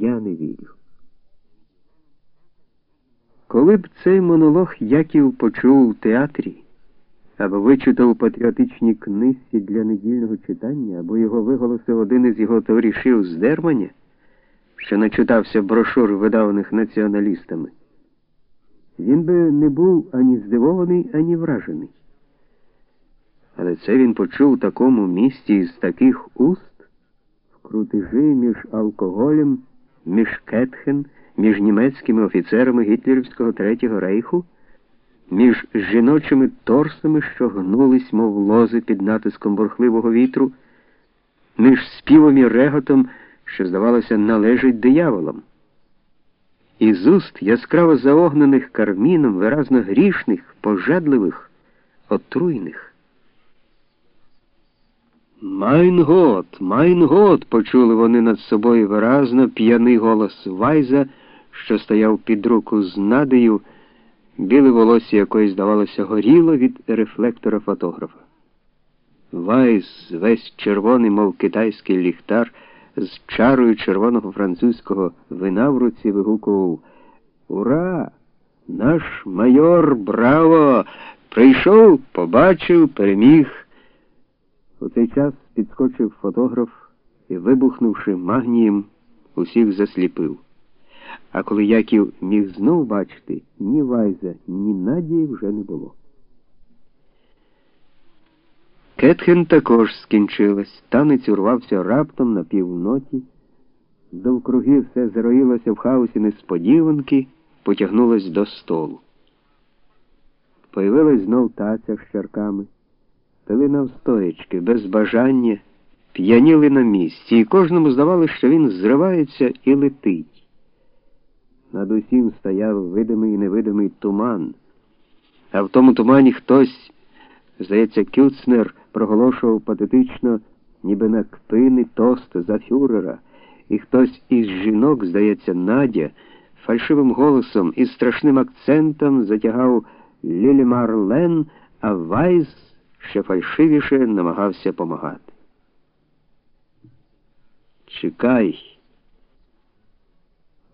я не вірю. Коли б цей монолог Яків почув у театрі, або вичитав патріотичні книжці для недільного читання, або його виголосив один із його товаришів з Дерманя, що начитався брошур, видаваних націоналістами, він би не був ані здивований, ані вражений. Але це він почув у такому місті із таких уст в крутежі між алкоголем, між кетхен, між німецькими офіцерами гітлерівського Третього рейху, між жіночими торсами, що гнулись, мов лози під натиском бурхливого вітру, між співом і реготом, що, здавалося, належить дияволам. Із уст яскраво заогнених карміном, виразно грішних, пожадливих, отруйних. Mein Gott, Mein Gott, почули вони над собою виразно п'яний голос Вайза, що стояв під руку з Надею, біле волосся якої, здавалося, горіло від рефлектора фотографа. Вайз, весь червоний, мов китайський ліхтар, з чарою червоного французького вина в руці вигукував Ура! Наш майор, браво! Прийшов, побачив, переміг. У цей час підскочив фотограф і, вибухнувши магнієм, усіх засліпив. А коли Яків міг знов бачити, ні Вайза, ні Надії вже не було. Кетхен також скінчилась. Танець урвався раптом на півноті. Довкруги все зароїлося в хаосі несподіванки, потягнулось до столу. Появилась знов таця з чарками пили навстоячки, без бажання, п'яніли на місці, і кожному здавалося, що він зривається і летить. Над усім стояв видимий і невидимий туман, а в тому тумані хтось, здається, Кюцнер проголошував патетично, ніби на кпини тост за фюрера, і хтось із жінок, здається, Надя, фальшивим голосом і страшним акцентом затягав Лілі Марлен, а Вайс ще фальшивіше намагався помагати. Чекай.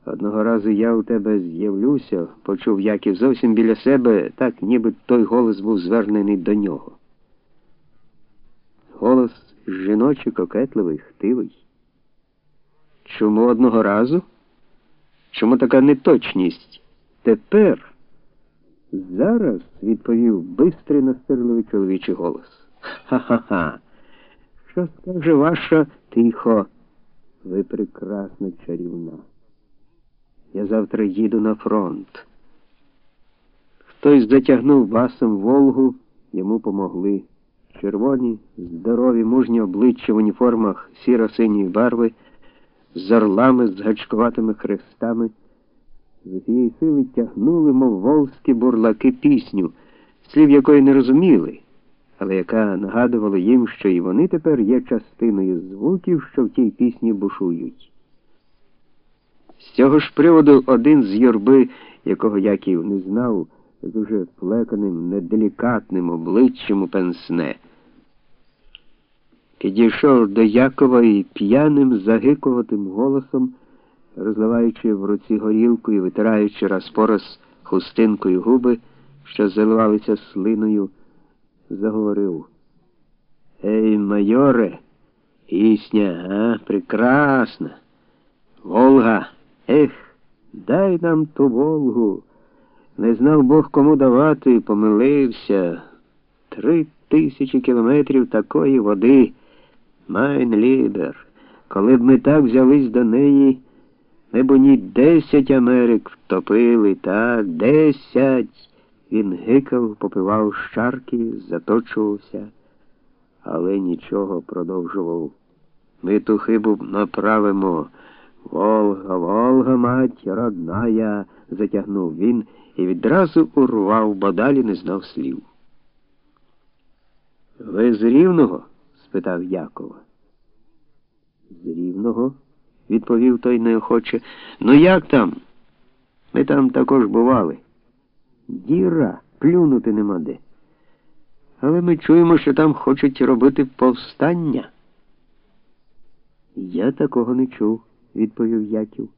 Одного разу я у тебе з'явлюся, почув Яків зовсім біля себе, так ніби той голос був звернений до нього. Голос жіночий, кокетливий, хтивий. Чому одного разу? Чому така неточність? Тепер? Зараз, відповів бистрий настирливий чоловічий голос. Ха-ха-ха. Що скаже ваша тихо? Ви прекрасна чарівна. Я завтра їду на фронт. Хтось затягнув басом Волгу, йому помогли. Червоні, здорові, мужні обличчя в уніформах сіро-синьої барви, з орлами, з гачкуватими хрестами з усієї сили тягнули, мов волзькі бурлаки пісню, слів якої не розуміли, але яка нагадувала їм, що і вони тепер є частиною звуків, що в тій пісні бушують. З цього ж приводу один з юрби, якого Яків не знав, з уже плеканим, неделікатним обличчям у пенсне. Підійшов до Якова і п'яним, загикуватим голосом розливаючи в руці горілку і витираючи раз по раз хустинкою губи, що заливалися слиною, заговорив. Ей, майоре, пісня, а, прекрасна. Волга, ех, дай нам ту Волгу. Не знав Бог кому давати, помилився. Три тисячі кілометрів такої води. Mein Lieber. Коли б ми так взялись до неї. Ми б у ній десять Америк втопили, та десять. Він гикав, попивав з чарки, заточувався, але нічого продовжував. Ми ту хибу направимо. Волга, Волга, мать, родная, затягнув він і відразу урвав, бо далі не знав слів. Ви з рівного? спитав Якова. З рівного? Відповів той неохоче. Ну як там? Ми там також бували. Діра, плюнути нема де. Але ми чуємо, що там хочуть робити повстання. Я такого не чув, відповів Яків.